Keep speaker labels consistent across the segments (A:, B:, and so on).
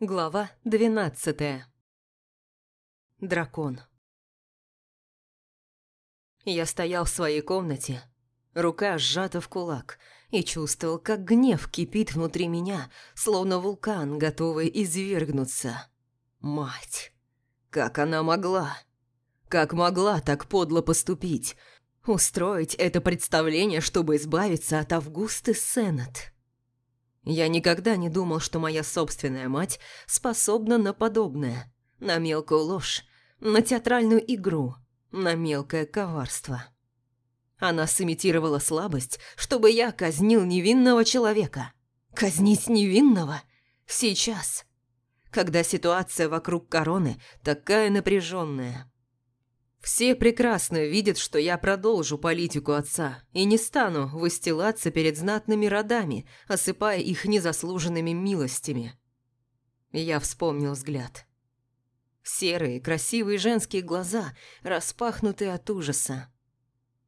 A: Глава двенадцатая. Дракон. Я стоял в своей комнате, рука сжата в кулак, и чувствовал, как гнев кипит внутри меня, словно вулкан, готовый извергнуться. Мать! Как она могла? Как могла так подло поступить? Устроить это представление, чтобы избавиться от Августы Сеннет? Я никогда не думал, что моя собственная мать способна на подобное. На мелкую ложь, на театральную игру, на мелкое коварство. Она сымитировала слабость, чтобы я казнил невинного человека. Казнить невинного? Сейчас. Когда ситуация вокруг короны такая напряженная. Все прекрасно видят, что я продолжу политику отца и не стану выстилаться перед знатными родами, осыпая их незаслуженными милостями. Я вспомнил взгляд. Серые, красивые женские глаза, распахнутые от ужаса.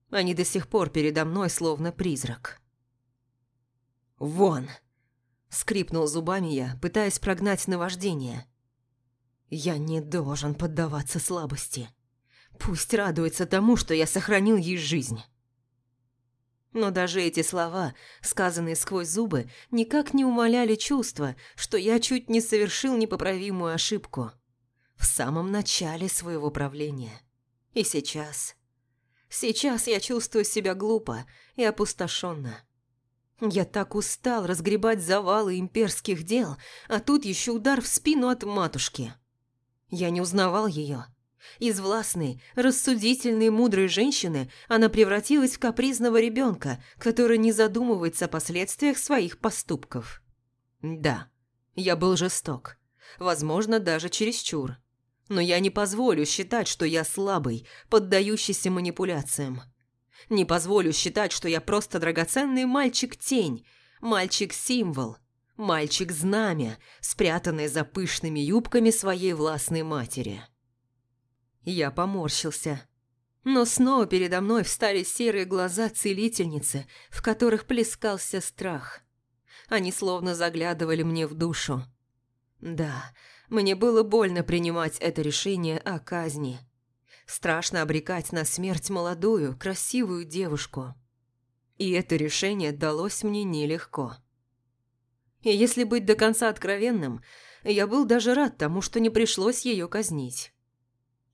A: Они до сих пор передо мной словно призрак. «Вон!» – скрипнул зубами я, пытаясь прогнать наваждение. «Я не должен поддаваться слабости». Пусть радуется тому, что я сохранил ей жизнь. Но даже эти слова, сказанные сквозь зубы, никак не умаляли чувства, что я чуть не совершил непоправимую ошибку. В самом начале своего правления. И сейчас. Сейчас я чувствую себя глупо и опустошенно. Я так устал разгребать завалы имперских дел, а тут еще удар в спину от матушки. Я не узнавал ее. Из властной, рассудительной, мудрой женщины она превратилась в капризного ребенка, который не задумывается о последствиях своих поступков. Да, я был жесток. Возможно, даже чересчур. Но я не позволю считать, что я слабый, поддающийся манипуляциям. Не позволю считать, что я просто драгоценный мальчик-тень, мальчик-символ, мальчик-знамя, спрятанный за пышными юбками своей властной матери. Я поморщился. Но снова передо мной встали серые глаза целительницы, в которых плескался страх. Они словно заглядывали мне в душу. Да, мне было больно принимать это решение о казни. Страшно обрекать на смерть молодую, красивую девушку. И это решение далось мне нелегко. И если быть до конца откровенным, я был даже рад тому, что не пришлось ее казнить.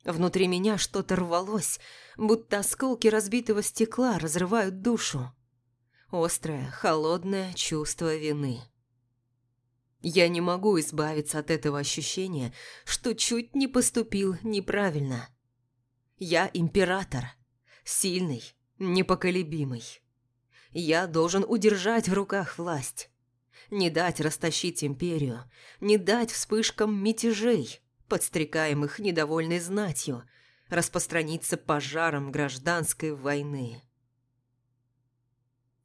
A: Внутри меня что-то рвалось, будто осколки разбитого стекла разрывают душу. Острое, холодное чувство вины. Я не могу избавиться от этого ощущения, что чуть не поступил неправильно. Я император, сильный, непоколебимый. Я должен удержать в руках власть. Не дать растащить империю, не дать вспышкам мятежей – подстрекаемых недовольной знатью, распространиться пожаром гражданской войны.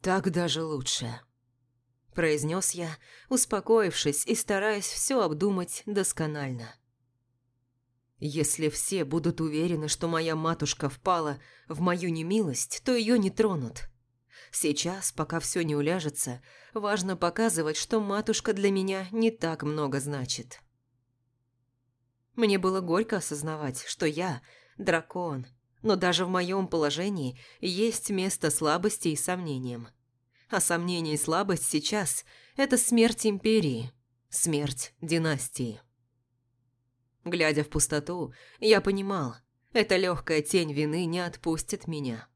A: «Так даже лучше», – произнес я, успокоившись и стараясь все обдумать досконально. «Если все будут уверены, что моя матушка впала в мою немилость, то ее не тронут. Сейчас, пока все не уляжется, важно показывать, что матушка для меня не так много значит». Мне было горько осознавать, что я – дракон, но даже в моем положении есть место слабости и сомнениям. А сомнение и слабость сейчас – это смерть империи, смерть династии. Глядя в пустоту, я понимал, эта легкая тень вины не отпустит меня.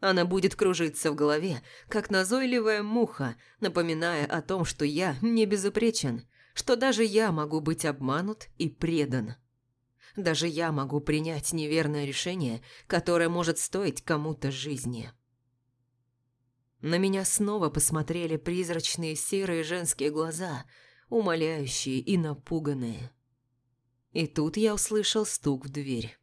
A: Она будет кружиться в голове, как назойливая муха, напоминая о том, что я не безупречен, что даже я могу быть обманут и предан. Даже я могу принять неверное решение, которое может стоить кому-то жизни. На меня снова посмотрели призрачные серые женские глаза, умоляющие и напуганные. И тут я услышал стук в дверь.